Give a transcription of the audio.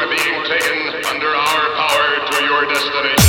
are being taken under our power to your destination.